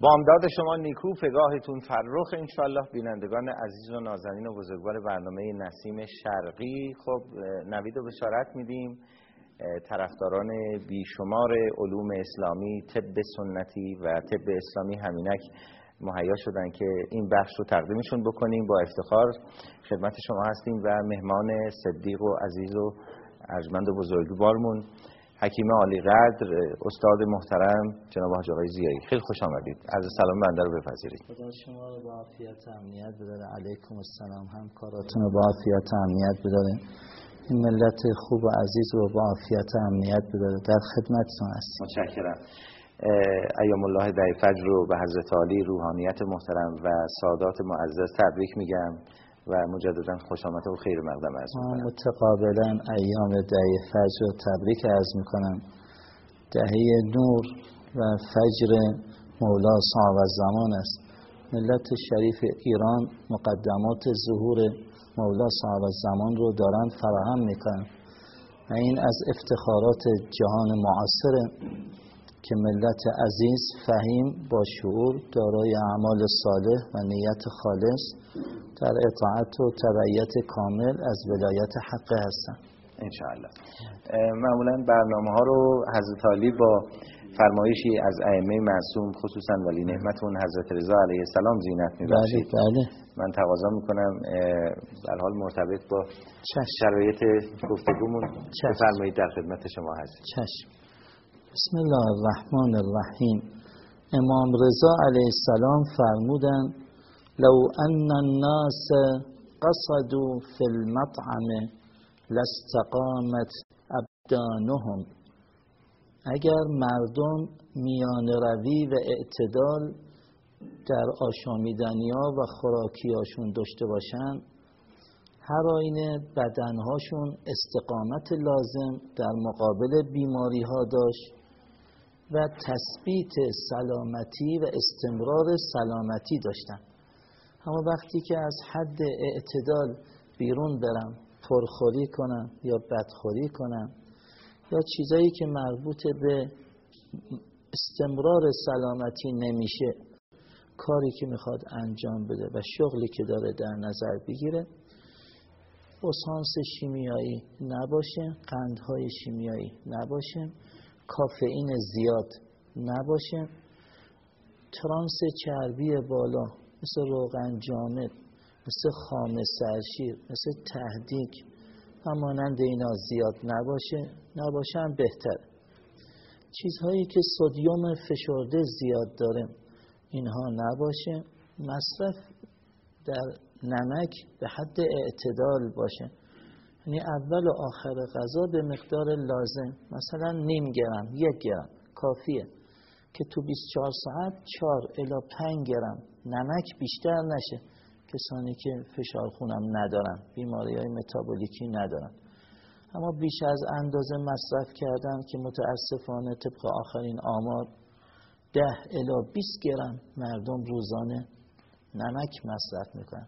بامداد شما نیکو فگاهتون فرخ انشالله بینندگان عزیز و نازنین و بزرگوار برنامه نسیم شرقی. خب نوید و بشارت میدیم. طرفداران بیشمار علوم اسلامی طب سنتی و طب اسلامی همینک مهیا شدن که این بخش رو تقدیمشون بکنیم با افتخار. خدمت شما هستیم و مهمان صدیق و عزیز و ارجمند و بزرگوارمون حکیم عالی قدر استاد محترم جناب حاج آقای زیایی. خیلی خوش آمدید. از سلام بنده رو بپذیرید. خدا شما رو با عافیت امنیت بداره. علیکم السلام. همکاراتون رو با عافیت امنیت بداره. این ملت خوب و عزیز رو با عافیت امنیت بداره. در خدمتتون هستیم. متشکرم. ایام الله در فجر رو به حضرت عالی روحانیت محترم و سادات معزز تبریک میگم. و مجددا خوش آمد و خیر مقدم از می‌کنم. متقابلا ایام دهه فجر تبریک عرض می‌کنم. دهه نور و فجر مولا صاحب زمان است. ملت شریف ایران مقدمات ظهور مولا صاحب زمان رو دارن فراهم می‌کنن. و این از افتخارات جهان معاصر که ملت عزیز فهیم با شعور دارای اعمال صالح و نیت خالص در اطاعت و تبعیت کامل از ولایت حق هستن. انشاءالله. معمولا برنامه ها رو حضرت علی با فرمایشی از ائمه معصوم خصوصا ولی نعمتون حضرت رضا علیه السلام زینت میبخشید. بله بله. من تقاضا می‌کنم در حال مرتبط با شرایط گفتگومون. بفرمایید در خدمت شما هستیم. چشم. بسم الله الرحمن الرحیم. امام رضا علیه السلام فرمودن لو ان الناس قصدوا في المطعم لاستقامت ابدانهم. اگر مردم میان روی و اعتدال در آشامیدنی ها و خوراکی هاشون داشته باشن هر آینه بدنهاشون استقامت لازم در مقابل بیماری ها داشت. و تثبیت سلامتی و استمرار سلامتی داشتن اما وقتی که از حد اعتدال بیرون برم پرخوری کنم یا بدخوری کنم یا چیزایی که مربوط به استمرار سلامتی نمیشه کاری که می‌خواد انجام بده و شغلی که داره در نظر بگیره اسانس شیمیایی نباشه قندهای شیمیایی نباشه. کافئین زیاد نباشه. ترانس چربی بالا مثل روغن جامد مثل خام سرشیر مثل تهدیک و مانند اینا زیاد نباشه نباشه هم بهتر. چیزهایی که سودیوم فشرده زیاد داره اینها نباشه. مصرف در نمک به حد اعتدال باشه. یعنی اول و آخر غذا به مقدار لازم. مثلا نیم گرم یک گرم کافیه. که تو 24 ساعت 4 الا 5 گرم. نمک بیشتر نشه. کسانی که فشار خونم ندارن بیماری های متابولیکی ندارن. اما بیش از اندازه مصرف کردن که متاسفانه طبق آخرین آمار ده الا 20 گرم مردم روزانه نمک مصرف می‌کنن.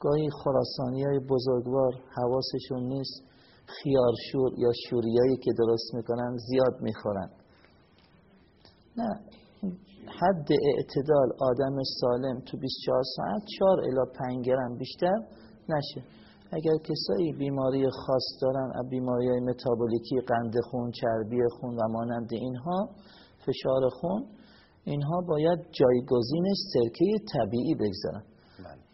گاهی خراسانی های بزرگوار حواسشون نیست خیارشور یا شوریایی که درست می‌کنن زیاد می‌خورن. نه حد اعتدال آدم سالم تو 24 ساعت 4 الا 5 گرم بیشتر نشه. اگر کسایی بیماری خاص دارن بیماری های متابولیکی قند خون چربی خون و مانند اینها فشار خون اینها باید جایگزینش سرکه طبیعی بگذارن.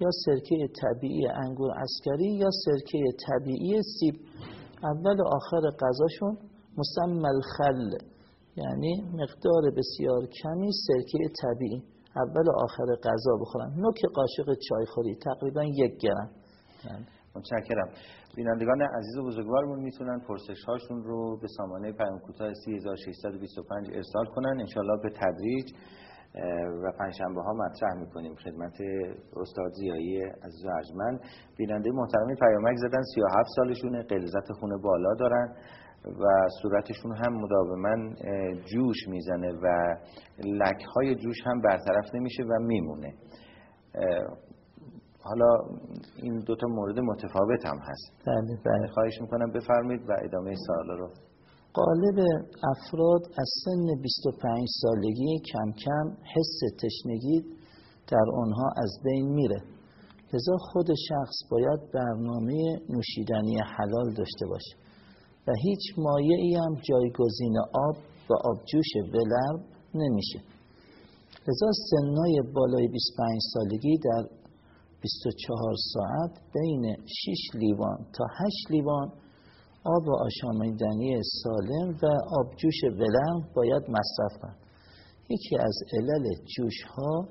یا سرکه طبیعی انگور اسکری یا سرکه طبیعی سیب. اول و آخر غذاشون مسمى خل یعنی مقدار بسیار کمی سرکه طبیعی. اول و آخر غذا بخورن. نوک قاشق چایخوری تقریبا یک گرم. متشکرم. بینندگان عزیز و بزرگوارمون می‌تونن پرسش هاشون رو به سامانه پیام کوتاه 3625 ارسال کنن. انشالله به تدریج و پنجشنبه ها مطرح می‌کنیم خدمت استاد زیایی عزیز و ارجمند. بیننده محترمی پیامک زدن 37 سالشونه قلزت خونه بالا دارن و صورتشون هم مداوما جوش می‌زنه و لک های جوش هم برطرف نمیشه و میمونه. حالا این دوتا مورد متفاوت هم هست. بله بله. خواهش می‌کنم بفرمایید و ادامه سوال رو قالب افراد از سن 25 سالگی کم کم حس تشنگی در آنها از بین میره. لذا خود شخص باید برنامه نوشیدنی حلال داشته باشه و هیچ مایه ای هم جایگزین آب و آبجوش ولرم نمیشه. لذا سنای بالای 25 سالگی در 24 ساعت بین 6 لیوان تا 8 لیوان آب آشامیدنی سالم و آبجوش ولرم باید مصرف کنند یکی از علل جوش ها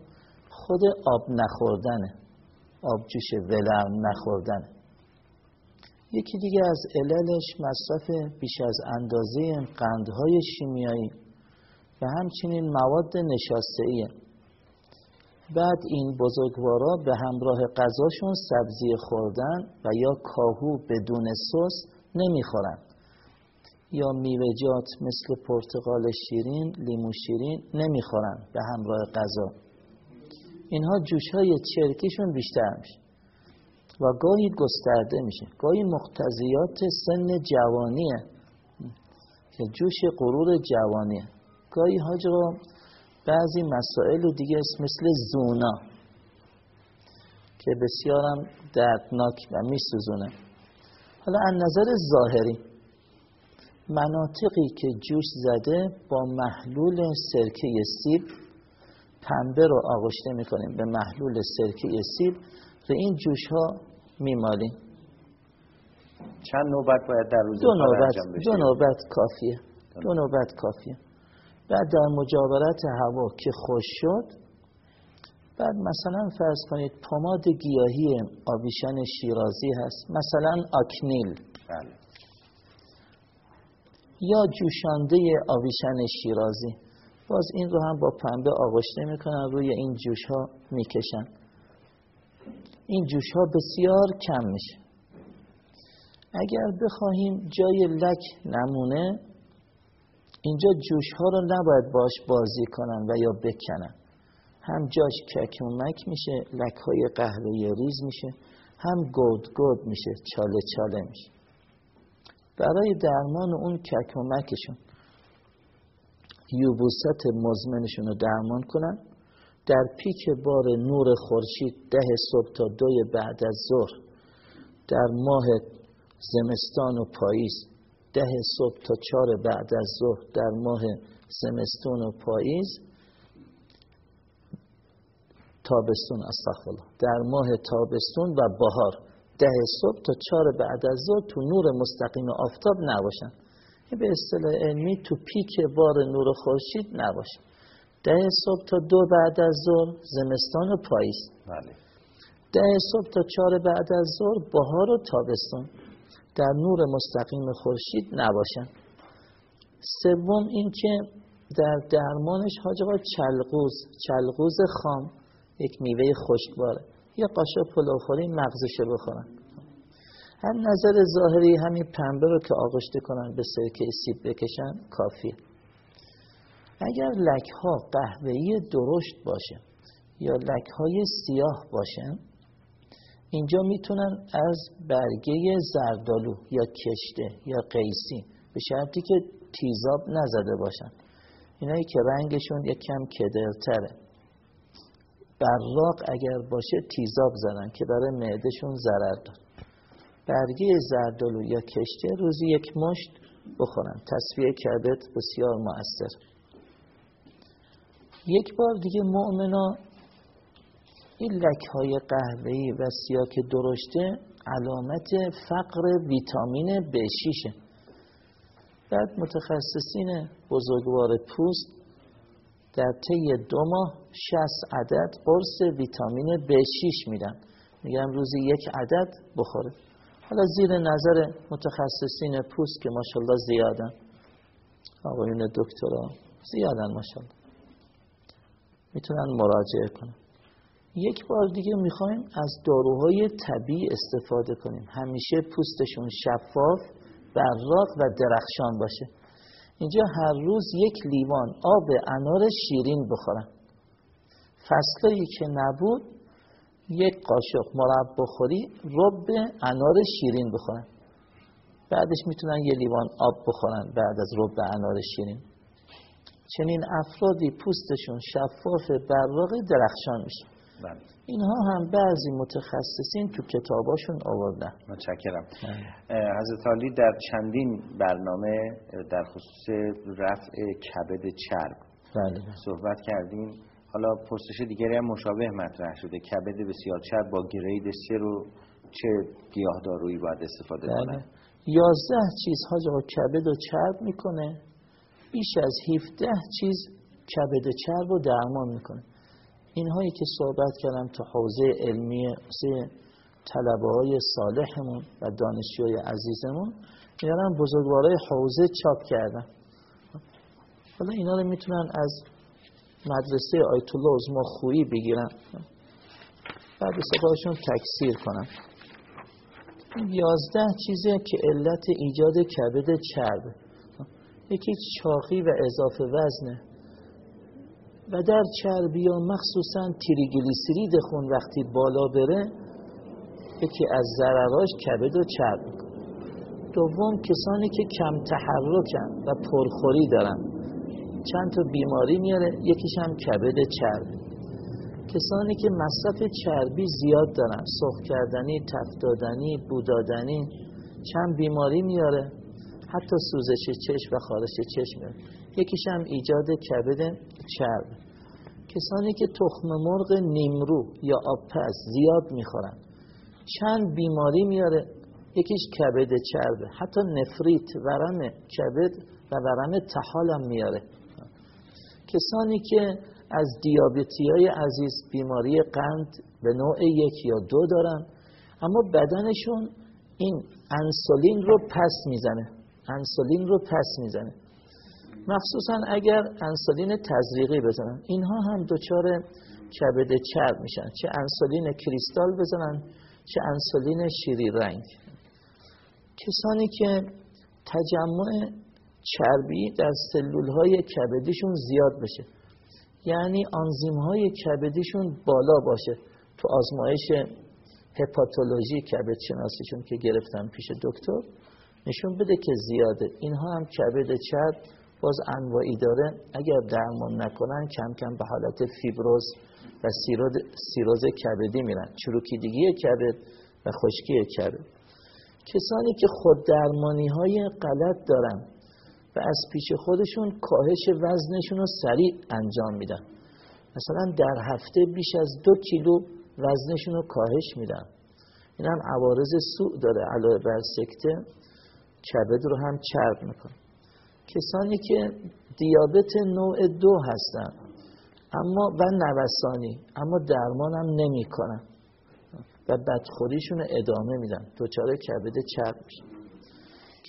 خود آب نخوردنه. آبجوش ولرم نخوردنه. یکی دیگه از عللش مصرف بیش از اندازه قندهای شیمیایی و همچنین مواد نشاسته. بعد این بزرگوارا به همراه غذاشون سبزی خوردن و یا کاهو بدون سس نمی‌خورن یا میوه‌جات مثل پرتقال شیرین، لیمو شیرین نمی‌خورن به همراه غذا. اینها جوش های چرکیشون بیشتر میشه و گاهی گسترده میشه. گاهی مقتضیات سن جوانیه. که جوش غرور جوانیه. گاهی حاجرا بعضی مسائل و دیگه مثل زونا که بسیارم دردناک و میسوزونه. حالا از نظر ظاهری مناطقی که جوش زده با محلول سرکه سیب پنبه رو آغشته می‌کنیم. به محلول سرکه سیب و این جوش ها میمالیم. چند نوبت باید در روز دو نوبت, دو نوبت کافیه. دو نوبت کافیه. بعد در مجاورت هوا که خوش شد بعد مثلا فرض کنید پماد گیاهی آبیشن شیرازی هست. مثلا آکنیل. بله. یا جوشانده آبیشن شیرازی. باز این رو هم با پنبه آغشته می‌کنن روی این جوش ها می‌کشن. این جوش ها بسیار کم میشه. اگر بخواهیم جای لک نمونه اینجا جوش ها رو نباید باش بازی کنن و یا بکنن. هم جاش ککمک میشه لک های قهوه ریز میشه هم گود گود میشه چاله چاله میشه. برای درمان اون ککمکشون یوبوست مزمنشون رو درمان کنن. در پیک بار نور خورشید ده صبح تا دوی بعد از ظهر در ماه زمستان و پاییز ده صبح تا چهار بعد از ظهر در ماه زمستان و پاییز تابستون استغفرالله. در ماه تابستون و بهار ده صبح تا چهار بعد از ظهر تو نور مستقیم آفتاب نباشن. به اصطلاح علمی تو پیک بار نور خورشید نباشن. ده صبح تا دو بعد از ظهر زمستان و پاییز. بله. ده صبح تا چهار بعد از ظهر بهار و تابستون در نور مستقیم خورشید نباشن. سوم اینکه در درمانش حاج چلقوز چلقوز خام. یک میوه خشکباره یه قاشق پلو خوری مغزشو بخورن. هم نظر ظاهری همین پنبه رو که آغشته کنن به سرکه سیب بکشن کافیه. اگر لک ها قهوه‌ای درشت باشه یا لک های سیاه باشن اینجا می‌تونن از برگه زردالو یا کشته یا قیسی به شرطی که تیزاب نزده باشن. اینایی که رنگشون یک کم کدرتره. براق اگر باشه تیزاب زدن که برای معدهشون ضرر دار برگه زردالو یا کشته روزی یک مشت بخورن. تصفیه کبد بسیار مؤثر یک بار دیگه مؤمنا این لک های قهوه‌ای و سیاه که درشته علامت فقر ویتامین B6 بعد متخصصین بزرگوار پوست در طی دو ماه 60 عدد قرص ویتامین B6 میدن. میگن روزی یک عدد بخوره. حالا زیر نظر متخصصین پوست که ماشاءالله زیادن. آقایون دکترا زیادن ماشاءالله. می‌تونن مراجعه کنن. یک بار دیگه می‌خوایم از داروهای طبیعی استفاده کنیم. همیشه پوستشون شفاف براق و درخشان باشه. اینجا هر روز یک لیوان آب انار شیرین بخورن. فصلایی که نبود یک قاشق مرب بخوری رب انار شیرین بخورن. بعدش می‌تونن یه لیوان آب بخورن بعد از رب انار شیرین. چنین افرادی پوستشون شفاف براق درخشان میشه. بله اینها هم بعضی متخصصین تو کتاباشون آوردن. متشکرم. حضرت علی در چندین برنامه در خصوص رفع کبد چرب بله. صحبت کردیم. حالا پرسش دیگری هم مشابه مطرح شده. کبد بسیار چرب با گرید سه رو چه گیاهدارویی باید استفاده بله. کنه یازده چیز حاج کبد رو چرب می‌کنه. بیش از 17 چیز کبد چرب رو درمان می‌کنه. اینهایی که صحبت کردم تو حوزه علمی سه طلبه های صالحمون و دانشجوی عزیزمون میارن بزرگوارای حوزه چاپ کردن. حالا اینا رو می‌تونن از مدرسه آیت الله عظما خویی بگیرن. بعد سپاهشون تکثیر کنن. یازده چیزه که علت ایجاد کبد چرب. یکی چاقی و اضافه وزنه. و در چربی ها مخصوصا تریگلیسیرید خون وقتی بالا بره یکی از ضرراش کبد و چرب دوم کسانی که کم تحرکن و پرخوری دارن. چند تا بیماری میاره یکیش هم کبد چرب. کسانی که مصرف چربی زیاد دارن سرخ کردنی، تفتادنی، بودادنی چند بیماری میاره. حتی سوزش چشم و خارش چشم. یکیش هم ایجاد کبد چرب. کسانی که تخم مرغ نیمرو یا آبپز زیاد می‌خورن. چند بیماری میاره یکیش کبد چربه حتی نفریت ورم کبد و ورم تحال هم میاره کسانی که از دیابتی های عزیز بیماری قند به نوع یک یا دو دارن اما بدنشون این انسولین رو پس می‌زنه. انسولین رو پس می‌زنه. مخصوصا اگر انسولین تزریقی بزنن. اینها هم دچار کبد چرب میشن. چه انسولین کریستال بزنن چه انسولین شیری رنگ. کسانی که تجمع چربی در سلول های کبدیشون زیاد بشه. یعنی آنزیم های کبدیشون بالا باشه تو آزمایش هپاتولوژی کبد شناسیشون که گرفتم پیش دکتر. نشون بده که زیاده. اینها هم کبد چرب باز انواعی داره. اگر درمان نکنن کم کم به حالت فیبروز و سیروز کبدی میرن. چروکیدگی کبد و خشکی کبد. کسانی که خود درمانی های غلط دارن و از پیش خودشون کاهش وزنشون رو سریع انجام میدن. مثلا در هفته بیش از دو کیلو وزنشون رو کاهش میدن. این هم عوارض سوء داره علاوه بر سکته. کبد رو هم چرب می‌کنه. کسانی که دیابت نوع دو هستن اما و نوسانی اما درمان هم نمی کنن و بدخوریشون ادامه میدن. دوچاره کبد چرب میشن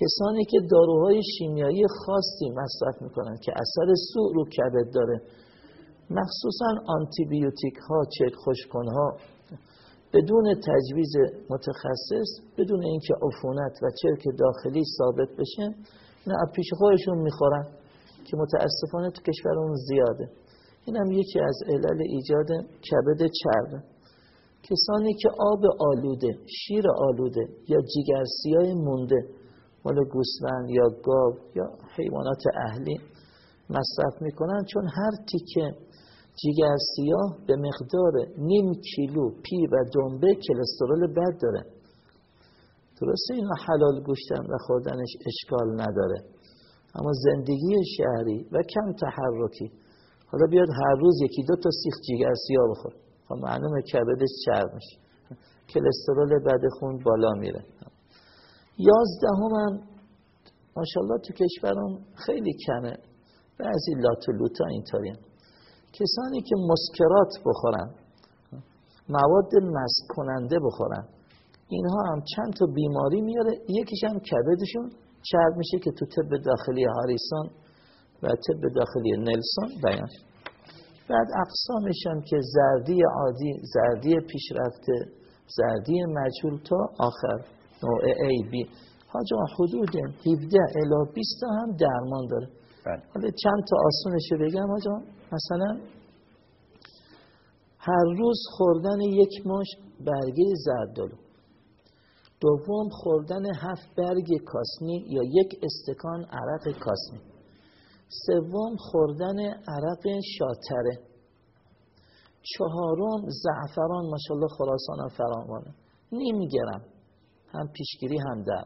کسانی که داروهای شیمیایی خاصی مصرف می‌کنن که اثر سوء رو کبد داره مخصوصا آنتیبیوتیک ها چک خوشکن ها بدون تجویز متخصص بدون اینکه عفونت و چرک داخلی ثابت بشه اینا از پیش خودشون می‌خورن که متاسفانه تو کشورمون زیاده. این هم یکی از علل ایجاد کبد چربه کسانی که آب آلوده شیر آلوده یا جیگرسیای مونده مال گوسفند یا گاو یا حیوانات اهلی مصرف می‌کنن چون هر تیکه جیگر سیاه به مقدار نیم کیلو پی و دنبه کلسترول بد داره. درسته اینا حلال گوشتن و خوردنش اشکال نداره. اما زندگی شهری و کم تحرکی. حالا بیاد هر روز یکی دو تا سیخ جیگر سیاه بخور. خب معلومه کبدش چرب میشه. کلسترول بد خون بالا میره. یازدهم هم ماشاءالله تو کشورم خیلی کمه. بعضی لاتولوتا اینطوری کسانی که مسکرات بخورن مواد مست کننده بخورن اینها هم چند تا بیماری میاره یکیش هم کبدشون چرب میشه که تو طب داخلی هاریسون و طب داخلی نلسون بیان. بعد اقسامش هم که زردی عادی زردی پیشرفته زردی مجهول تا آخر نوع A B. حاجا حدود 17 الی 20 هم درمان داره. بله. حالا چند تا آسونشو بگم حاجا مثلا هر روز خوردن یک ماش برگه زردالو دوم خوردن هفت برگ کاسنی یا یک استکان عرق کاسنی. سوم خوردن عرق شاتره. چهارم زعفران ماشاءالله خراسان فراوانه. نیم گرم هم پیشگیری هم در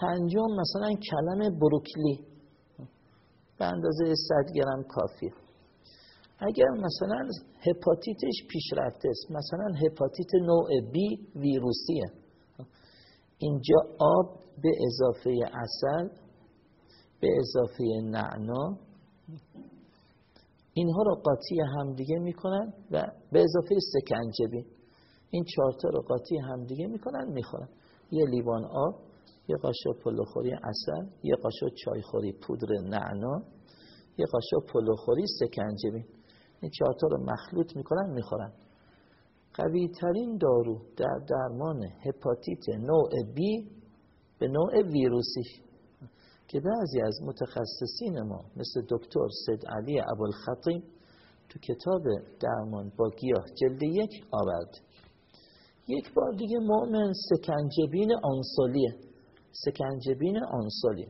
پنجم مثلا کلم بروکلی. به اندازه 100 گرم کافی اگر مثلا هپاتیتش پیشرفته است مثلا هپاتیت نوع B ویروسیه. اینجا آب به اضافه اصل به اضافه نعنا اینها رو قاطی همدیگه می‌کنن و به اضافه سکنجبین. این چهارتا رو قاطی همدیگه می‌کنن می‌خورن. یه لیوان آب یه قاشق پلوخوری اصل یه قاشق چایخوری پودر نعنا یه قاشق پلوخوری سکنجبین. این چهارتا رو مخلوط می‌کنن می‌خورن. قوی ترین دارو در درمان هپاتیت نوع B به نوع ویروسی که بعضی از متخصصین ما مثل دکتر سید علی ابوالخطیب تو کتاب درمان با گیاه جلد یک آورد. یک بار دیگه مؤمن سکنجبین آنسولیه. سکنجبین آنسولی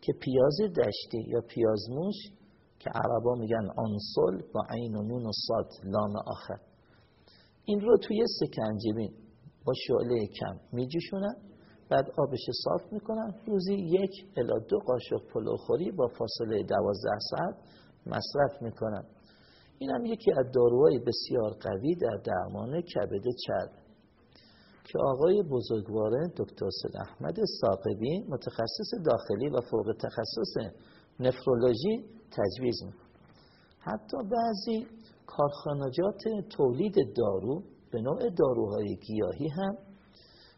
که پیاز دشتی یا پیازموش که عربا میگن آنسول با عین و نون و صاد لام آخر. این رو توی سکنجبین با شعله کم میجوشونن بعد آبش صاف می‌کنن. روزی یک الا دو قاشق پلوخوری با فاصله دوازده ساعت مصرف می‌کنن. این هم یکی از داروهای بسیار قوی در درمان کبد چرب. که آقای بزرگواره دکتر سید احمد ساقبی متخصص داخلی و فوق تخصص نفرولوژی تجویز می‌کنه حتی بعضی کارخانجات تولید دارو به نوع داروهای گیاهی هم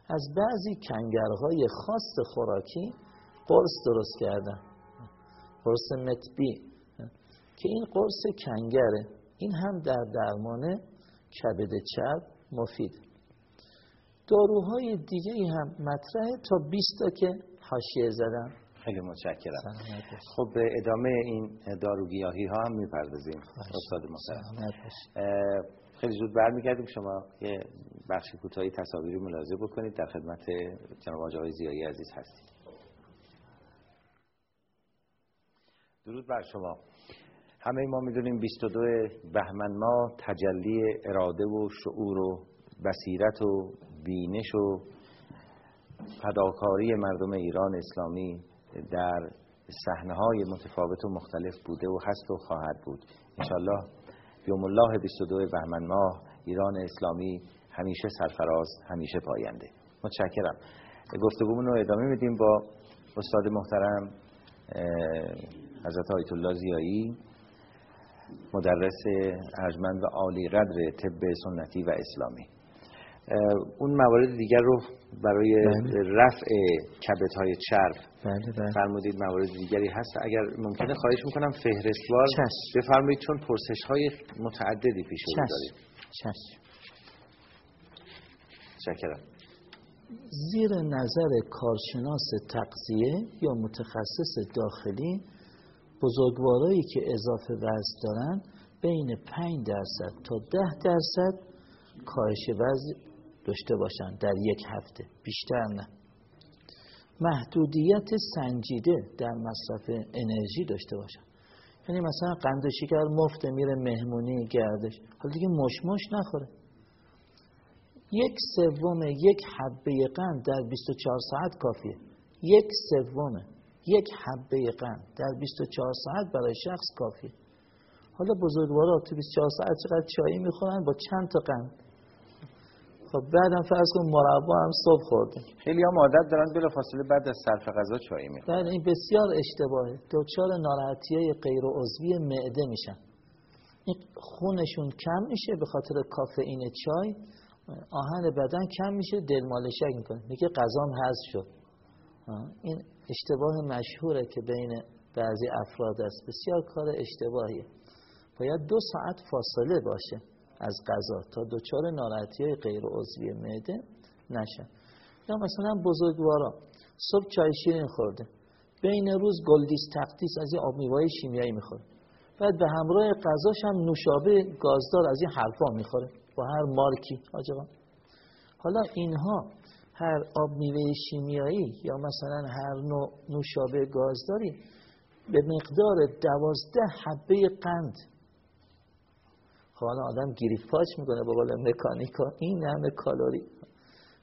از بعضی کنگرهای خاص خوراکی قرص درست کردن. قرص متبی که این قرص کنگره. این هم در درمان کبد چرب مفید. داروهای دیگه ای هم مطرحه. تا 20 تا که حاشیه زدن خیلی متشکرم. خب به ادامه این داروگیاهی ها هم می‌پردازیم. استاد محترم. خیلی زود برمیگردیم. شما یه بخش کوتاهی تصاویری ملاحظه بکنید. در خدمت جناب آقای زیایی عزیز هستیم. درود بر شما. همه ما می‌دونیم 22 بهمن ما تجلی اراده و شعور و بصیرت و بینش و فداکاری مردم ایران اسلامی در صحنه های متفاوت و مختلف بوده و هست و خواهد بود. انشالله یوم الله 22 بهمن ماه ایران اسلامی همیشه سرفراز همیشه پاینده. متشکرم. گفتگومون رو ادامه میدیم با استاد محترم حضرت آیت الله زیایی مدرس ارجمند و عالی قدر طب سنتی و اسلامی. اون موارد دیگر رو برای بله. رفع کبت های چرب بله بله. فرمودید موارد دیگری هست. اگر ممکنه خواهش می‌کنم فهرستوار بفرمایید چون پرسش های متعددی پیش رو دارید شکرم زیر نظر کارشناس تقضیه یا متخصص داخلی بزرگوارایی که اضافه وزن دارن بین 5 درصد تا 10 درصد کاهش وزن داشته باشن در یک هفته. بیشتر نه. محدودیت سنجیده در مصرف انرژی داشته باشن. یعنی مثلا قند شکر مفت میره مهمونی گردش. حالا دیگه مشمش نخوره. یک سوم یک حبه قند در 24 ساعت کافیه. یک سوم یک حبه قند در 24 ساعت برای شخص کافیه. حالا بزرگوارا تو 24 ساعت چقدر چایی می‌خورن؟ با چند تا قند. خب بعدم فرض کن مربا هم صبح خوردیم. خیلی هم عادت دارن بلا فاصله بعد از صرف غذا چای می‌خورن. بله این بسیار اشتباهه. دچار ناراحتی های غیر عضوی معده میشن. این خونشون کم میشه به خاطر کافئین چای. آهن بدن کم میشه دل مالشک می‌کنه. میگه غذام حذف شد. این اشتباه مشهوره که بین بعضی افراد است. بسیار کار اشتباهیه. باید دو ساعت فاصله باشه. از غذا. تا دچار ناراحتی غیر عضوی معده نشن یا مثلا بزرگوارا صبح چای شیرین خورده. بین روز گلدیس تقدیس از این آب میوه شیمیایی می‌خوره. بعد به همراه غذاش هم نوشابه گازدار از این حرفا می‌خوره. با هر مارکی. آجا حالا اینها هر آب میوه شیمیایی یا مثلا هر نوع نوشابه گازداری به مقدار دوازده حبه قند خب آدم گیریف پاچ می‌کنه با بالا مکانیکا. این همه کالری.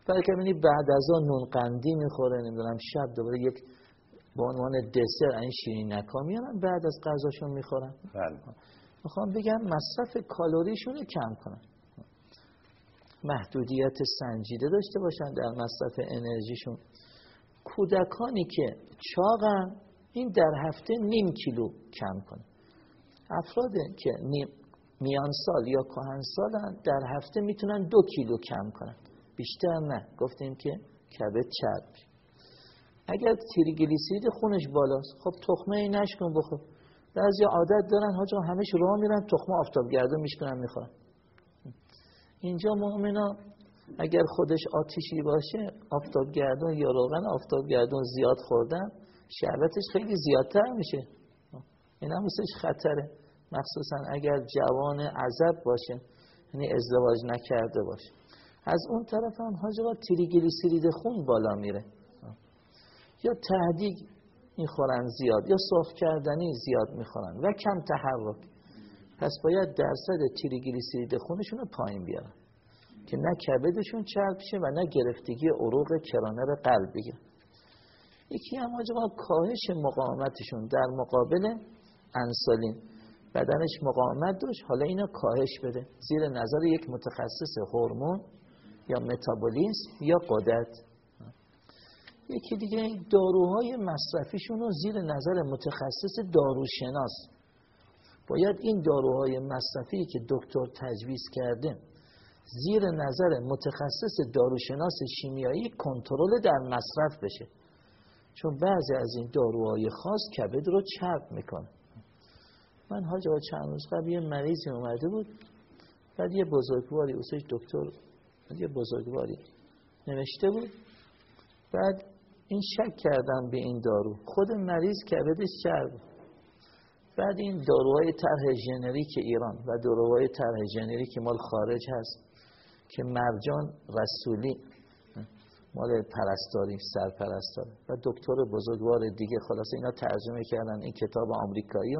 برای که بعد از آن نون قندی می‌خوره نمی‌دونم شب دوباره یک به عنوان دسر این شیرین نکا میارن بعد از غذاشون می‌خورن. بله. می‌خوام بگم مصرف کالریشون رو کم کنن. محدودیت سنجیده داشته باشن در مصرف انرژیشون. کودکانی که چاقن این در هفته نیم کیلو کم کنه افراد که میان سال یا کهن سالن در هفته می‌تونن دو کیلو کم کنن. بیشتر نه. گفتیم که کبد چرب اگر تریگلیسیرید خونش بالاست خب تخمه ای نشکن بخور. بعضی عادت دارن حاجا همش راه میرن تخمه آفتابگردون میشکنن می‌خورن. اینجا مؤمنا اگر خودش آتیشی باشه آفتابگردون یا روغن آفتابگردون زیاد خوردن شربتش خیلی زیادتر میشه. این هم خطره. مخصوصا اگر جوان عذب باشه یعنی ازدواج نکرده باشه. از اون طرف هم حاجبا تریگلیسیرید خون بالا میره. یا تهدیگ می‌خورن زیاد یا صاف کردنی زیاد می‌خورن و کم تحرک. پس باید درصد تریگلیسیرید خونشون رو پایین بیارن. که نه کبدشون چرب شه و نه گرفتگی عروق کرانر قلب بگیرن. یکی هم حاجبا کاهش مقاومتشون در مقابل انسولین. بدنش مقاومت داشت. حالا اینو کاهش بده. زیر نظر یک متخصص هورمون یا متابولیسم یا قدرت. یکی دیگه داروهای مصرفیشون رو زیر نظر متخصص داروشناس. باید این داروهای مصرفی که دکتر تجویز کرده زیر نظر متخصص داروشناس شیمیایی کنترل در مصرف بشه. چون بعضی از این داروهای خاص کبد رو چرب می‌کنه من حاج چند روز قبل یه مریضی اومده بود. بعد یه بزرگواری اوسش دکتر یه بزرگواری نوشته بود. بعد این شک کردم به این دارو. خود مریض کبدش چرب. بعد این داروهای طرح ژنریک ایران و داروهای طرح ژنریک مال خارج هست که مرجان رسولی مال پرستاری سرپرستاری و دکتر بزرگوار دیگه خلاصه اینا ترجمه کردن این کتاب آمریکایی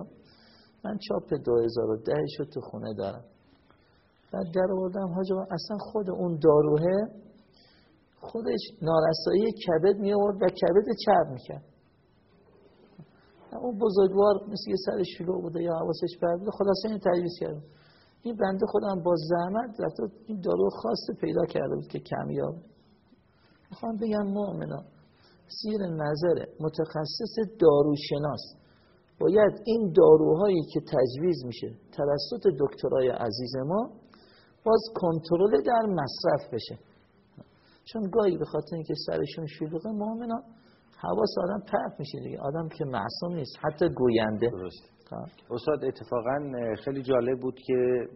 من چاپ 2010 شد تو خونه دارم. بعد در آوردم حاجا اصلا خود اون داروه خودش نارسایی کبد می آورد و کبد چرب می‌کرد. اون بزرگوار مثل یه سر شلو بوده یا حواسش بر بوده خلاصه این تجویز کرد. این بنده خودم با زحمت رفته این دارو خاص پیدا کرده بود که کمیاب. می‌خوام بگم مؤمنا سیر نظر متخصص داروشناس باید این داروهایی که تجویز میشه توسط دکترای عزیز ما باز کنترل در مصرف بشه. چون گاهی به خاطر اینکه سرشون شلوغه مؤمنا حواس آدم پرت میشه دیگه. آدم که معصوم نیست حتی گوینده. درست خب. استاد اتفاقا خیلی جالب بود که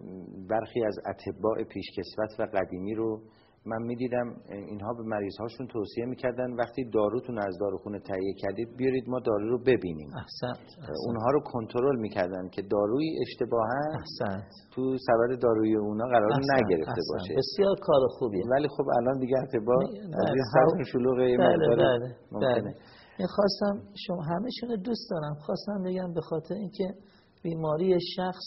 برخی از اتباع پیشکسوت و قدیمی رو من می‌دیدم اینها به مریض هاشون توصیه می‌کردن وقتی داروتون از داروخونه تهیه کردید بیارید ما دارو رو ببینیم. احسنت, اونها رو کنترل می‌کردن که داروی اشتباها احسنت. تو سبد داروی اونا قرار نگرفته باشه. بسیار کار خوبیه. ولی خب الان دیگه اتباع از این شلوغ بله بله بله. این خواستم شما همه دوست دارم. خواستم بگم به خاطر اینکه بیماری شخص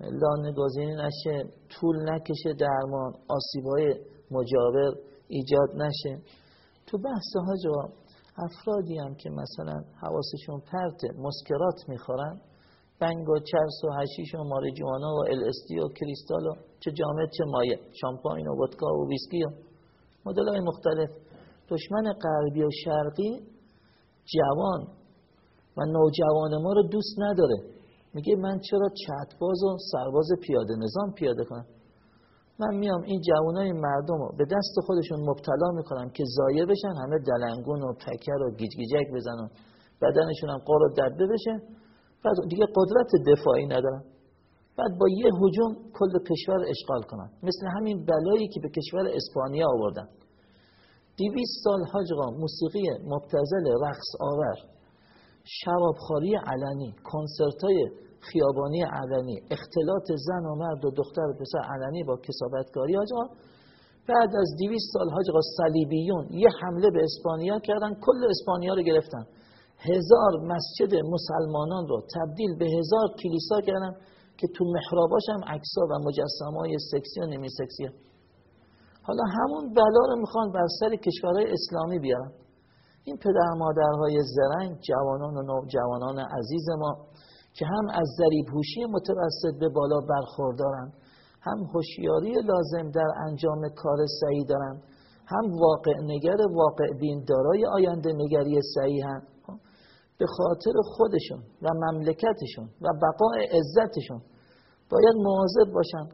لانگازینی نشه طول نکشه درمان آسیبای مجاور ایجاد نشه. تو بحث ها افرادی هم که مثلا حواسشون پرته مسکرات می‌خورن بنگ و چرس و هشیش و ماریجوانا و ال و کریستال و چه جامد چه مایه شامپاین و ودکا و ویسکی و مدل های مختلف. دشمن غربی و شرقی جوان و نوجوان ما رو دوست نداره. میگه من چرا چتباز و سرباز پیاده نظام پیاده کنم؟ من میام این جوانای مردم رو به دست خودشون مبتلا می‌کنم که زایه بشن همه دلنگون و پکر و گیجگیجک بزنن. بدنشون هم قار و دبه بشه. بعد دیگه قدرت دفاعی ندارن. بعد با یه حجوم کل کشور اشغال کنن. مثل همین بلایی که به کشور اسپانیا آوردن. دیویست سال حاج موسیقی مبتزل رقص آور شرابخوری علنی کنسرت های خیابانی علنی اختلاط زن و مرد و دختر و پسر علنی با کسابتکاری آجا بعد از 200 سال حاج صلیبیون یه حمله به اسپانیا کردن کل اسپانیا رو گرفتن. هزار مسجد مسلمانان رو تبدیل به هزار کلیسا کردن که تو محراباش هم عکسا و مجسمه های سکسی و نمی سکسی حالا همون بلا رو می‌خوان بر سر کشورهای اسلامی بیارن. این پدر مادرهای زرنگ جوانان و نوجوانان عزیز ما که هم از ذریب هوشی متوسط به بالا برخوردارن هم هوشیاری لازم در انجام کار صحیح دارن هم واقع نگر واقع بین دارای آینده نگری صحیح هم به خاطر خودشون و مملکتشون و بقای عزتشون باید مواظب باشن.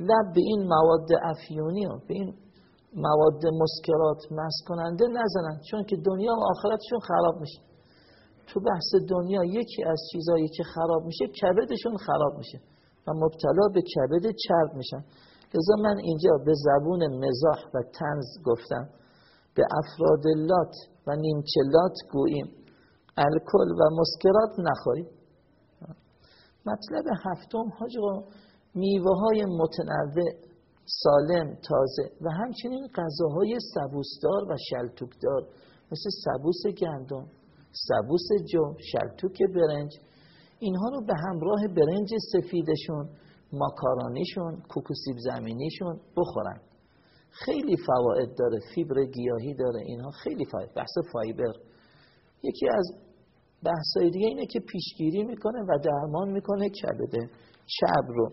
لب به این مواد افیونی و به این مواد مسکرات مس کننده نزنن چون که دنیا و آخرتشون خراب میشه. تو بحث دنیا یکی از چیزایی که خراب میشه کبدشون خراب میشه و مبتلا به کبد چرب میشن. لذا من اینجا به زبون مزاح و تنز گفتم. به افراد لات و نیمچلات گوییم. الکل و مسکرات نخوریم. مطلب هفتم حاج میوه های متنوع سالم تازه و همچنین غذاهای سبوسدار و شلتوکدار مثل سبوس گندم. سبوس جو شلتوک برنج اینها رو به همراه برنج سفیدشون ماکارانیشون کوکوسیب زمینیشون بخورن. خیلی فواید داره فیبر گیاهی داره اینها خیلی فواید بحث fiber. یکی از بحثای دیگه اینه که پیشگیری می‌کنه و درمان می‌کنه کبد چرب رو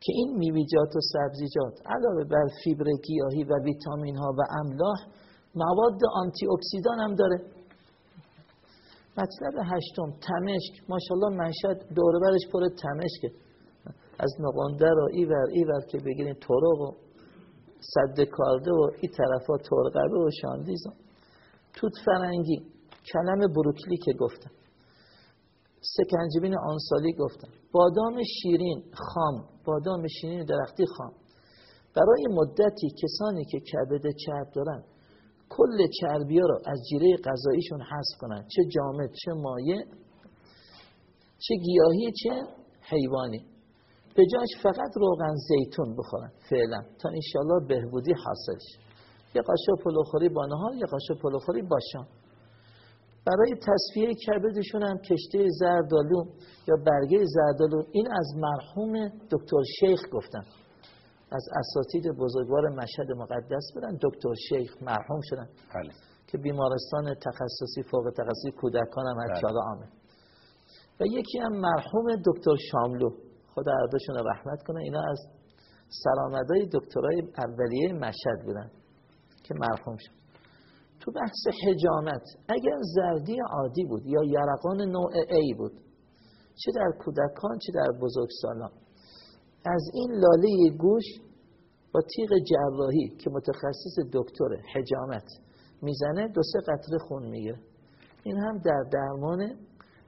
که این میویجات و سبزیجات علاوه بر فیبر گیاهی و ویتامین ها و املاح مواد آنتی اکسیدان هم داره. مطلب هشتم تمشک. ماشاءالله منشد دوربرش پر تمشکه. از نقنده رو ایور ایور که بگیرین طرق و صد کارده و این طرفا ترقبه و شاندیز. توت فرنگی. کلم بروکلی که گفتم. سکنجبین آنسالی گفتم. بادام شیرین خام. بادام شیرین درختی خام. برای مدتی کسانی که کبد چرب دارن کل چربی ها رو از جیره غذاییشون حذف کنن. چه جامد چه مایع چه گیاهی چه حیوانی. به جاش فقط روغن زیتون بخورن فعلا. تا انشالله بهبودی حاصل شه یه قاشق پلوخوری با نهار یه قاشق پلوخوری با شام. برای تصفیه کبدشون هم کشته زردالو یا برگه زردالو این از مرحوم دکتر شیخ گفتن از اساتید بزرگوار مشهد مقدس بودن. دکتر شیخ مرحوم شدن. بله. که بیمارستان تخصصی فوق تخصصی کودکان هم بله. آمد. و یکی هم مرحوم دکتر شاملو. خدا ارداشون رحمت کنه. اینا از سرامدهای دکترای اولیه مشهد بودن که مرحوم شد. تو بحث حجامت اگر زردی عادی بود یا یرقان نوع ای بود چه در کودکان چه در بزرگسالان از این لاله گوش با تیغ جراحی که متخصص دکتر حجامت می‌زنه دو سه قطره خون می‌گیره این هم در درمان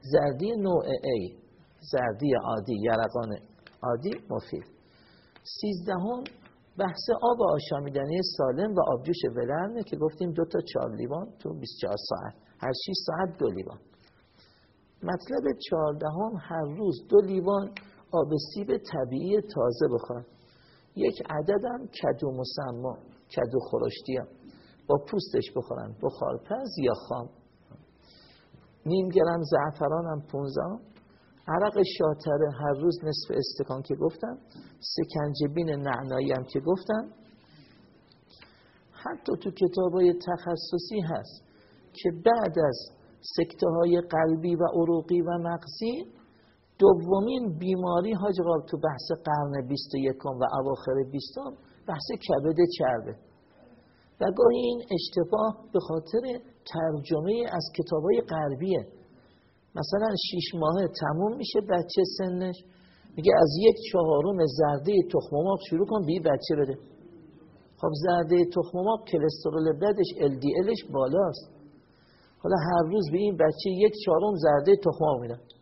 زردی نوع ای زردی عادی یرقان عادی مفید. سیزدهم بحث آب آشامیدنی سالم و آبجوش ولرمه که گفتیم دو تا چهار لیوان تو 24 ساعت. هر 6 ساعت دو لیوان. مطلب چهاردهم هر روز دو لیوان آب سیب طبیعی تازه بخورن یک عددم کدو مسما کدو خورشتی هم. با پوستش بخورن. بخارپز یا خام. نیم گرم زعفران هم 15 عرق شاتره هر روز نصف استکان که گفتم. سکنجبین نعنایی هم که گفتم. حتی تو کتاب های تخصصی هست که بعد از سکته های قلبی و عروقی و مغزی دومین بیماری حاج تو بحث قرن 21 و اواخر 20 بحث کبد چربه. و گاهی این اشتباه به خاطر ترجمه از کتاب های غربیه. مثلا شیش ماهه تموم میشه بچه سنش. میگه از یک چهارم زرده تخم شروع کن بی بچه بده. خب زرده تخم کلسترول بدش LDLش بالاست. حالا هر روز به این بچه یک چهارم زرده تخم مرغ میدن.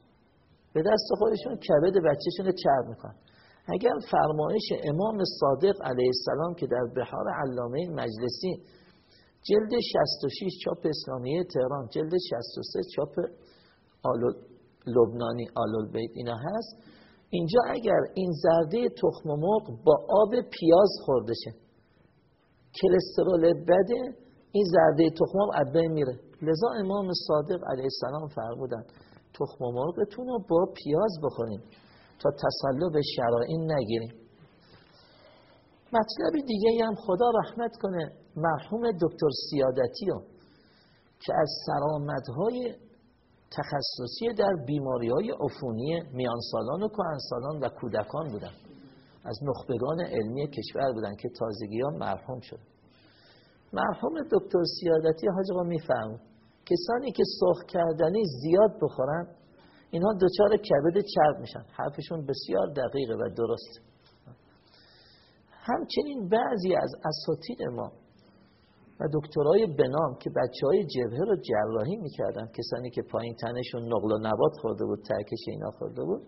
به دست خودشون کبد بچهشون چرب میکن اگر فرمایش امام صادق علیه السلام که در بحار علامه مجلسی جلد 66 چاپ اسلامیه تهران جلد 63 چاپ آلو لبنانی آلول بیت اینا هست اینجا اگر این زرده تخم مرغ با آب پیاز خورده شه کلسترول بده این زرده تخم مرغ از میره. لذا امام صادق علیه السلام فرمودن تخم مرغتون رو با پیاز بخوریم تا تسلب شرائین نگیریم. مطلب دیگه هم خدا رحمت کنه مرحوم دکتر سیادتی رو که از سرامدهای تخصصی در بیماری های عفونی میانسالان و کهنسالان و کودکان بودن. از نخبگان علمی کشور بودن که تازگی ها مرحوم شد. مرحوم دکتر سیادتی حاج آقا کسانی که سرخ کردنی زیاد بخورن اینها دچار کبد چرب میشن. حرفشون بسیار دقیقه و درست همچنین بعضی از اساتید ما و دکترای بنام که بچه های جبهه رو جراحی می‌کردن کسانی که پایین تنشون نقل و نبات خورده بود ترکش اینا خورده بود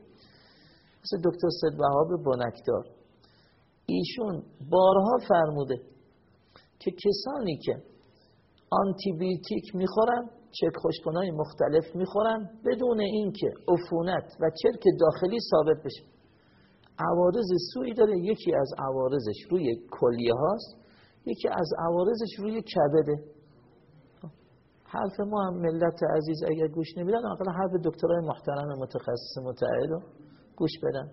مثل دکتر سید وهاب بنکدار. ایشون بارها فرموده که کسانی که آنتیبیوتیک می‌خورن چک خوشکنهای مختلف می‌خورن بدون اینکه عفونت و چرک داخلی ثابت بشه. عوارض سوی داره یکی از عوارضش روی کلیه هاست یکی از عوارضش روی کبده. حرف ما هم ملت عزیز اگر گوش نمیدن اقلا حرف دکترای محترم متخصص متعهد گوش بدن.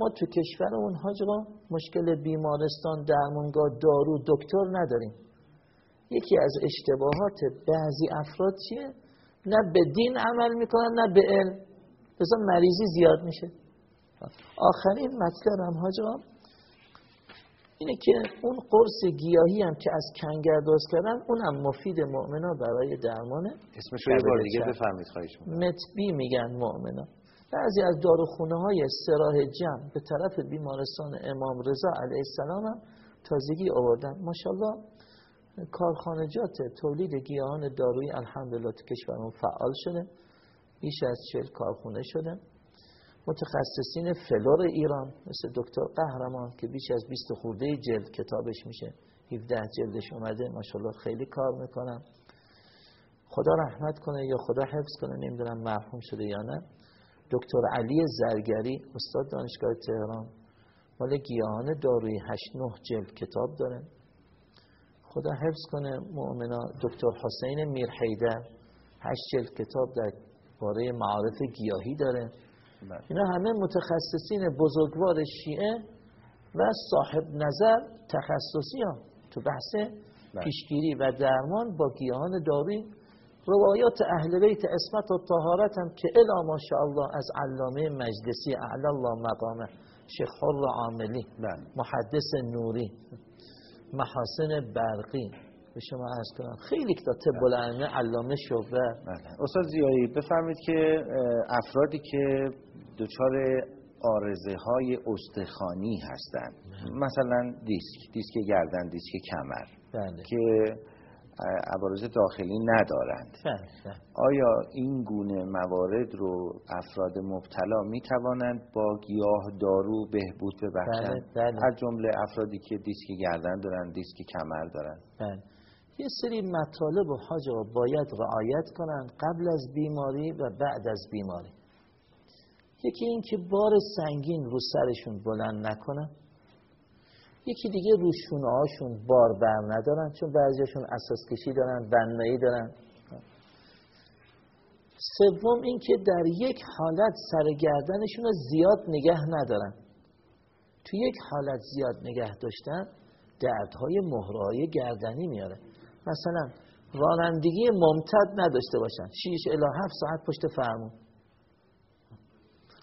ما تو کشور اون حاجقا مشکل بیمارستان درمانگاه دارو دکتر نداریم. یکی از اشتباهات بعضی افراد چیه؟ نه به دین عمل می‌کنن نه به علم. بذار مریضی زیاد میشه. آخرین مطلب هم حاجقا اینه که اون قرص گیاهی هم که از کنگر درست کردن اونم مفید مؤمنا برای درمانه اسمش رو یه بار دیگه بفرمید خواهش متبی میگن مؤمنا بعضی از داروخونه های سراح جمع به طرف بیمارستان امام رضا علیه السلام هم تازگی آوردن. ماشاءالله کارخانجات تولید گیاهان دارویی الحمدلله تو کشورمون فعال شده. بیش از چل کارخونه شده. متخصصین فلور ایران مثل دکتر قهرمان که بیش از 20 خورده جلد کتابش میشه. 17 جلدش اومده. ماشاءالله خیلی کار می‌کنم خدا رحمت کنه یا خدا حفظ کنه نمی‌دونم مرحوم شده یا نه. دکتر علی زرگری استاد دانشگاه تهران مال گیاهان داروی 8 9 جلد کتاب داره. خدا حفظ کنه مؤمنا دکتر حسین میرحیدر 8 جلد کتاب در باره معارف گیاهی داره بله. اینا همه متخصصین بزرگوار شیعه و صاحب نظر تخصصی هم تو بحث بله. پیشگیری و درمان با گیاهان داروی روایات اهل بیت اسمت و طهارت هم که الا ماشاءالله از علامه مجلسی اعلی الله مقامه شیخ حر عاملی بله. محدث نوری محاسن برقی. به شما عرض کنم. خیلی کتاب طب العلمه علامه شبه استاد زیایی بفرمید که افرادی که دچار آرزه های استخانی هستند مثلا دیسک. دیسک گردن دیسک کمر. بله. که عوارض داخلی ندارند. بله، بله. آیا این گونه موارد رو افراد مبتلا می توانند با گیاه دارو بهبود ببخشند؟ بله، از جمله افرادی که دیسک گردن دارند دیسک کمر دارند یه سری مطالب و حاجا باید رعایت کنند قبل از بیماری و بعد از بیماری. یکی این که بار سنگین رو سرشون بلند نکنن. یکی دیگه روشونه هاشون بار بر ندارن چون بعضیشون اساس کشی دارن بنایی دارن. سوم این که در یک حالت سرگردنشون رو زیاد نگه ندارن. تو یک حالت زیاد نگه داشتن دردهای مهرهای گردنی میاره. مثلا رانندگی ممتد نداشته باشن. 6 الی 7 ساعت پشت فرمون.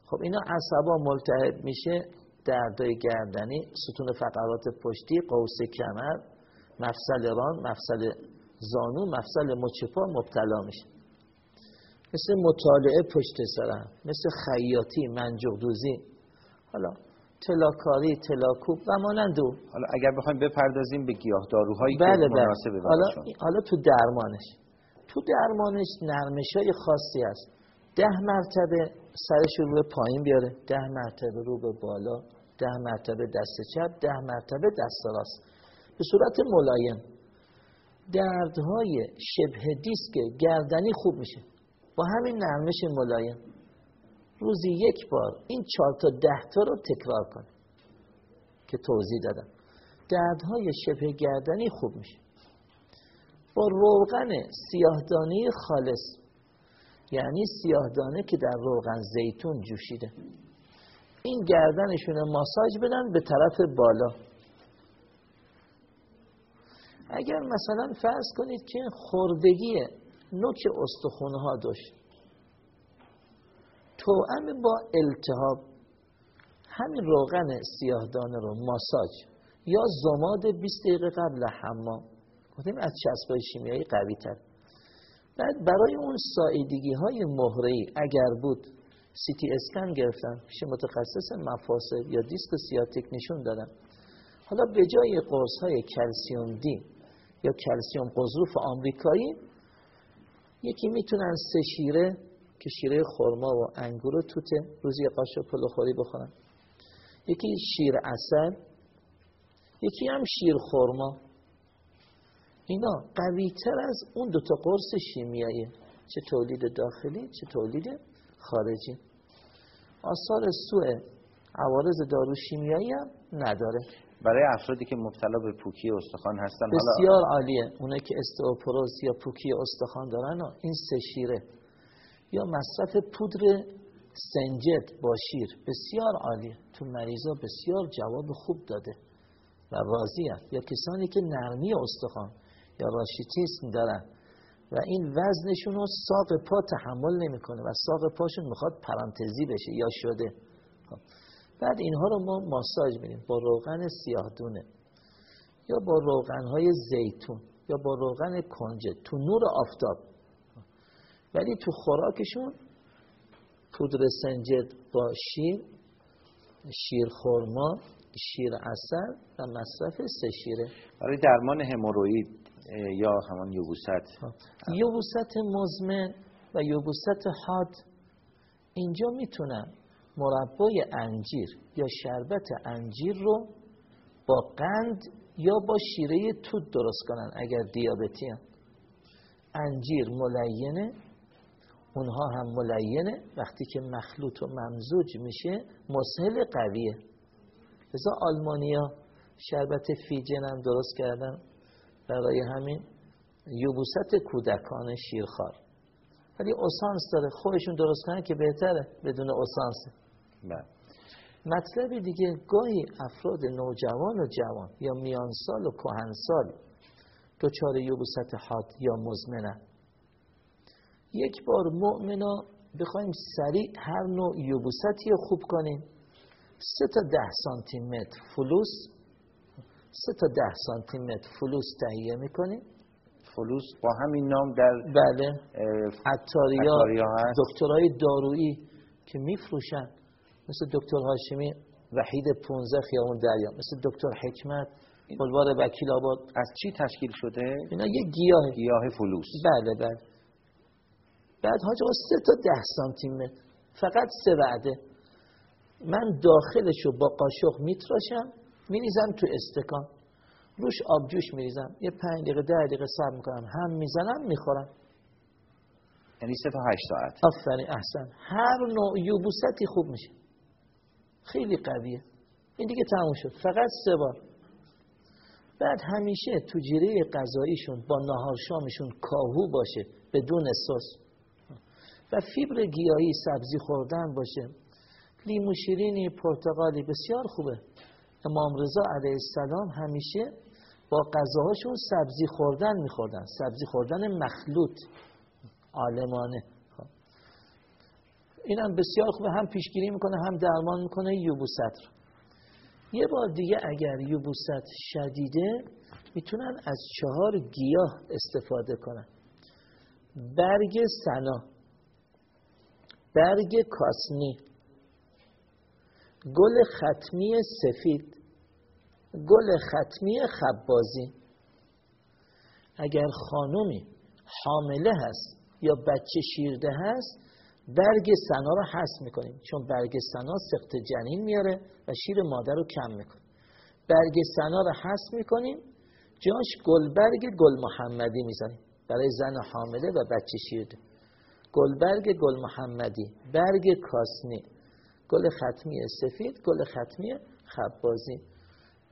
خب اینا عصبا ملتهب میشه. دردای گردنی ستون فقرات پشتی قوس کمر مفصل ران مفصل زانو مفصل مچپا مبتلا میشه. مثل مطالعه پشت سرم مثل خیاطی منجوق دوزی. حالا تلاکاری تلاکوب و مانند حالا اگر بخوایم بپردازیم به گیاه داروهایی بله که بله. مناسبه حالا, حالا تو درمانش. تو درمانش نرمش های خاصی هست. ده مرتبه سرش رو پایین بیاره. ده مرتبه رو به بالا. ده مرتبه دست چپ. ده مرتبه دست راست. به صورت ملایم. دردهای شبه دیسک گردنی خوب میشه. با همین نرمش ملایم. روزی یک بار این چهار تا ده تا رو تکرار کنه که توضیح دادم. دردهای شبه گردنی خوب میشه. با روغن سیاهدانی خالص. یعنی سیاهدانه که در روغن زیتون جوشیده. این گردنشون ماساژ بدن به طرف بالا. اگر مثلا فرض کنید که خوردگی نوک استخونه ها داشت. توأم با التهاب همین روغن سیاهدانه رو ماساژ یا زماد 20 دقیقه قبل حمام. گفتیم از چسبای شیمیایی قوی تر بعد برای اون سایدگی های مهره اگر بود سی تی اسکن گرفتن پیش متخصص مفاصل یا دیسک سیاتیک نشون دادن. حالا به جای قرص های کلسیوم دی یا کلسیوم قضروف آمریکایی یکی می‌تونن سه شیره که شیره خرما و انگور و توته روزی قاشق پلوخوری بخورن. یکی شیر اصل یکی هم شیر خرما. اینا قوی تر از اون دوتا قرص شیمیایی. چه تولید داخلی چه تولید خارجی. آثار سوء عوارض دارو شیمیایی هم نداره. برای افرادی که مبتلا به پوکی استخوان هستن بسیار عالیه. اونه که استئوپروز یا پوکی استخوان دارن این سه شیره. یا مصرف پودر سنجد با شیر. بسیار عالیه. تو مریضا بسیار جواب خوب داده. و راضی یا کسانی که نرمی استخوان. یا راشیتیسم دارن و این وزنشون رو ساق پا تحمل نمی‌کنه و ساق پاشون می‌خواد پرانتزی بشه یا شده. خب. بعد اینها رو ما ماساژ میدیم. با روغن سیاه دونه یا با روغن های زیتون. یا با روغن کنجد تو نور آفتاب. ولی تو خوراکشون پودر سنجد با شیر شیر خورما شیر اصل و مصرف سه شیره. برای درمان هموروید یا همان یوبوست یوبوست مزمن و یوبوست حاد اینجا می‌تونن مربای انجیر یا شربت انجیر رو با قند یا با شیره توت درست کنن اگر دیابتی هم. انجیر ملینه اونها هم ملینه. وقتی که مخلوط و ممزوج میشه مسهل قویه. لذا آلمانیا شربت فیجن هم درست کردن. برای همین یوبوست کودکان شیرخوار. ولی اوسانس داره. خودشون درست کنن که بهتره بدون اوسانس. بله. مطلب دیگه گاهی افراد نوجوان و جوان یا میانسال و کهنسال دچار یوبوست حاد یا مزمنه. یک بار مؤمنا بخوایم سریع هر نوع یوبوستی رو خوب کنیم. سه تا ده سانتی متر فلوس سه تا ده سانتی متر فلوس تهیه می‌کنیم. فلوس با همین نام در بله. عطاریا دکترهای دارویی که میفروشن. مثل دکتر هاشمی وحید 15 خیابون دریا. مثل دکتر حکمت بلوار وکیل آباد. از چی تشکیل شده؟ اینا یه گیاه گیاه فلوس. بله بله. بعد حاج سه تا ده سانتی متر فقط سه وعده. من داخلشو با قاشق میتراشم. میریزم تو استکان. روش آبجوش میریزم. یه پنج دقیقه ده دقیقه صبر می‌کنم. هم می‌زنم می‌خورم. یعنی سه تا هشت ساعت. آفرین احسن. هر نوع یوبوستی خوب میشه. خیلی قویه. این دیگه تموم شد. فقط سه بار. بعد همیشه تو جیره غذاییشون با نهار شامشون کاهو باشه بدون سس. و فیبر گیاهی سبزی خوردن باشه. لیمو شیرینی پرتقالی. بسیار خوبه. امام رضا علیه السلام همیشه با غذاهاشون سبزی خوردن میخوردن. سبزی خوردن مخلوط عالمانه. خب. اینم بسیار خوبه. هم پیشگیری می‌کنه هم درمان می‌کنه یوبوست رو یه بار دیگه اگر یوبوست شدیده می‌تونن از چهار گیاه استفاده کنن. برگ سنا برگ کاسنی گل ختمی سفید گل ختمی خبازی. اگر خانومی حامله هست یا بچه شیرده هست برگ سنا رو حس می‌کنیم چون برگ سنا سخت جنین میاره و شیر مادر رو کم می‌کنه برگ سنا رو حس می‌کنیم جاش گلبرگ گل محمدی می‌زنیم برای زن حامله و بچه شیرده. گلبرگ گل محمدی برگ کاسنی گل ختمی سفید گل ختمی خبازی.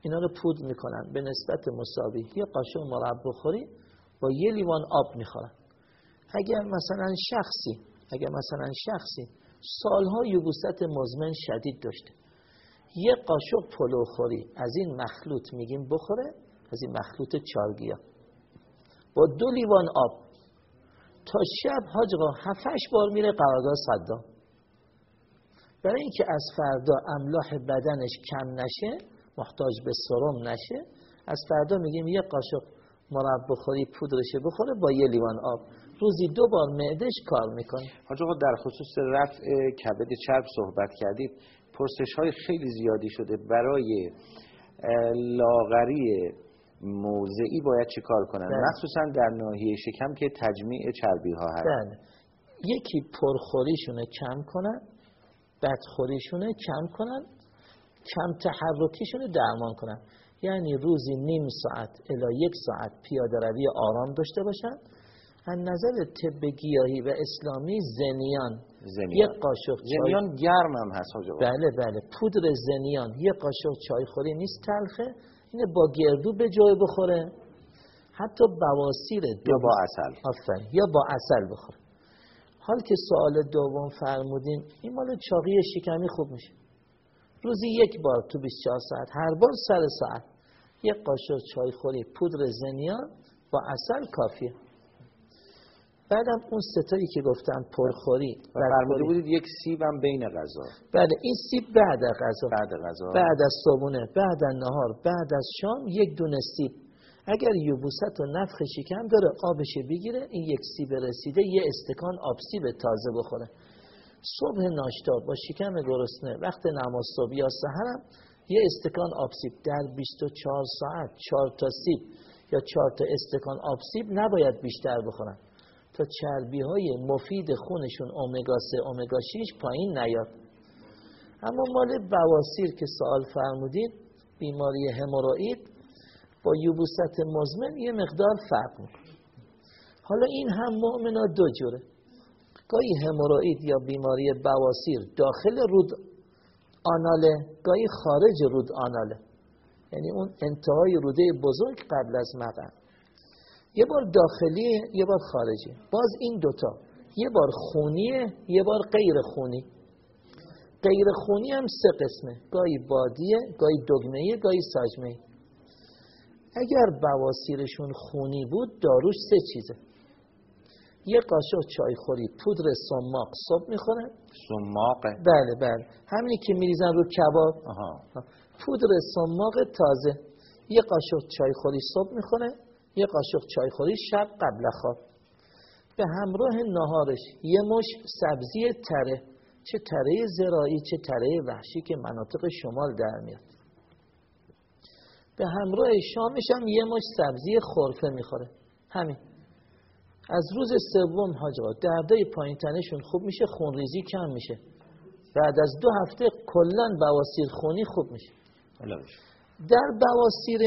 اینا رو پود می‌کنن. به نسبت مساوی یه قاشق مرب بخوری با یه لیوان آب می‌خورن. اگر مثلا شخصی اگر مثلا شخصی سالها یبوست مزمن شدید داشته. یه قاشق پلو خوری از این مخلوط میگیم بخوره از این مخلوط چارگیا. با دو لیوان آب. تا شب حاج هفتش بار میره قرارگاه صدا برای اینکه از فردا املاح بدنش کم نشه محتاج به سرم نشه از فردا میگیم یه قاشق مرب بخوری پودرشه بخوره با یه لیوان آب روزی دو بار معدش کار می‌کنه حاج آقا در خصوص رفع کبد چرب صحبت کردید پرسش های خیلی زیادی شده برای لاغری موضعی باید چی کار کنن بله. مخصوصا در ناحیه شکم که تجمیع چربی ها هست بله. یکی پرخوریشونه کم کنن بدخوریشونه کم کنن کم تحرکیشونه درمان کنن. یعنی روزی نیم ساعت الا یک ساعت پیاده روی آرام داشته باشن. از نظر طب گیاهی و اسلامی زنیان. زنیان. یک قاشق زنیان گرم هم هست بله بله. پودر زنیان. یک قاشق چای خوری نیست تلخه. اینه با گردو به جای بخوره. حتی بواسیر یا با اصل یا با اصل بخوره. حال که سوال دوم فرمودین این مال چاقی شکمی خوب میشه. روزی یک بار تو 24 ساعت هر بار سر ساعت. یک قاشق چای خوری پودر زنیان با اصل کافیه. بعدم اون ستایی که گفتم پرخوری و فرموده بودید یک سیب هم بین غذا. بله این سیب بعد غذا. بعد غذا. بعد از صبحونه بعد از نهار بعد از شام یک دونه سیب. اگر یوبوست و نفخ شکم داره آبش بگیره این یک سیب رسیده یه استکان آب سیب تازه بخوره. صبح ناشتا با شکم گرسنه وقت نماز صبح یا سحرم یه استکان آب سیب. در 24 ساعت 4 تا سیب یا 4 تا استکان آب سیب نباید بیشتر بخورن. تا چربی های مفید خونشون اومگا 3 اومگا 6 پایین نیاد. اما مال بواسیر که سوال فرمودید بیماری هموروئید با یوبوست مزمن یه مقدار فرق می‌کنه. حالا این هم مؤمنا دو جوره. گاهی هموروئید یا بیماری بواسیر داخل رود آناله گاهی خارج رود آناله. یعنی اون انتهای روده بزرگ قبل از مقام یه بار داخلی یه بار خارجی. باز این دوتا. یه بار خونیه یه بار غیر خونی. غیر خونی هم سه قسمه. گاهی بادیه گاهی دگمه گاهی ساجمه اگر بواسیرشون خونی بود داروش سه چیزه. یه قاشق چای خوری پودر سماق صبح می‌خوره. سماقه. بله بله. همینی که میریزن رو کباب. پودر سماق تازه. یه قاشق چای خوری صبح می‌خوره. یه قاشق چای خوری شب قبل خواب. به همراه نهارش یه مش سبزی تره. چه تره زراعی چه تره وحشی که مناطق شمال در میاد. به همراه شامش هم یه مش سبزی خورفه می‌خوره. همین. از روز سوم حاجا درده پایین تنشون خوب میشه خونریزی کم میشه. بعد از دو هفته کلا بواسیر خونی خوب میشه. در بواسیر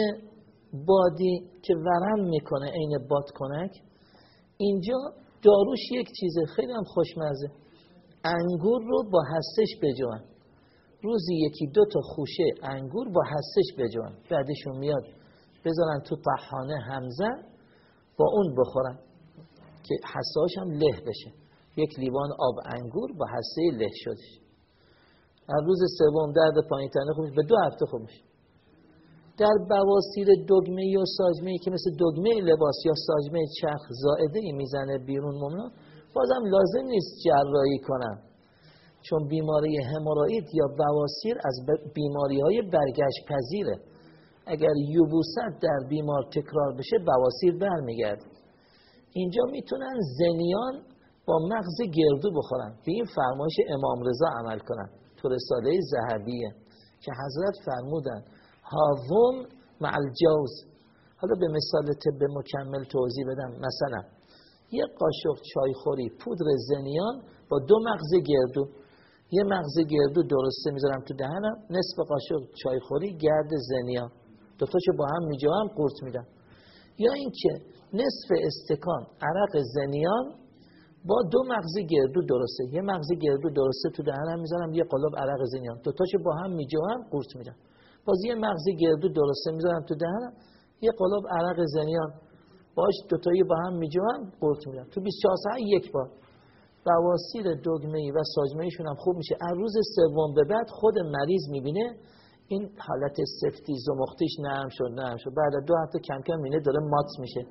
بادی که ورم می‌کنه عین باد کنک اینجا داروش یک چیزه خیلی هم خوشمزه. انگور رو با هستش بجوان. روزی یکی دو تا خوشه انگور با هستش بجوان بعدشون میاد بذارن تو طحانه همزن با اون بخورن که حساش هم له بشه. یک لیوان آب انگور با حسه له شدش. از روز سوم درد پایین تنه خوبش به دو هفته خوب میشه. در بواسیر دگمه یا ساجمه که مثل دگمه لباس یا ساجمه چرخ زائده ای می‌زنه بیرون ممنون بازم لازم نیست جراحی کنم چون بیماری هموروئید یا بواسیر از بیماری های برگشت پذیره اگر یوبوست در بیمار تکرار بشه بواسیر برمیگرد اینجا می‌تونن زنیان با مغز گردو بخورن. به این فرمایش امام رضا عمل کنن. تو رساله زهبیه که حضرت فرمودن هاوم مع الجوز. حالا به مثال طب مکمل توضیح بدم. مثلا یه قاشق چایخوری پودر زنیان با دو مغز گردو. یه مغز گردو درسته می‌ذارم تو دهنم نصف قاشق چایخوری گرد زنیان دوتاشو با هم میجوام قورت میدم. یا اینکه نصف استکان عرق زنیان با دو مغز گردو درسته. یه مغز گردو درسته تو دهنم می‌ذارم یه قلب عرق زنیان. دوتاشو با هم میجوام قورت میدم. باز یه مغزی گردو درسته می‌ذارم تو دهنم یه قلاب عرق زنیان. باش دوتایی با هم میجوام قورت میدم. تو 24 ساعت یک بار. بواسیر دگمه و ساجمهشون هم خوب میشه. از روز سوم به بعد خود مریض می‌بینه. این حالت سفتی زمختیش نرم شد نرم شد. بعد دو هفته کم کم مینه داره مات میشه.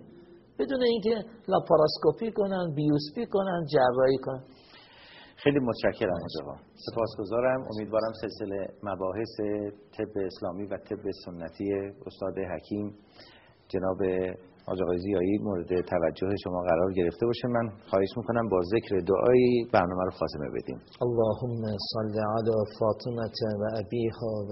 بدون اینکه لاپاراسکوپی کنن بیوسپی کنن جراحی کنن. خیلی متشکرم آقا سپاسگزارم. امیدوارم سلسله مباحث طب اسلامی و طب سنتی استاد حکیم جناب آج آقای زیایی مورد توجه شما قرار گرفته باشه. من خواهش می‌کنم با ذکر دعایی برنامه رو خاتمه بدیم. اللهم صل علی فاطمه و ابیها و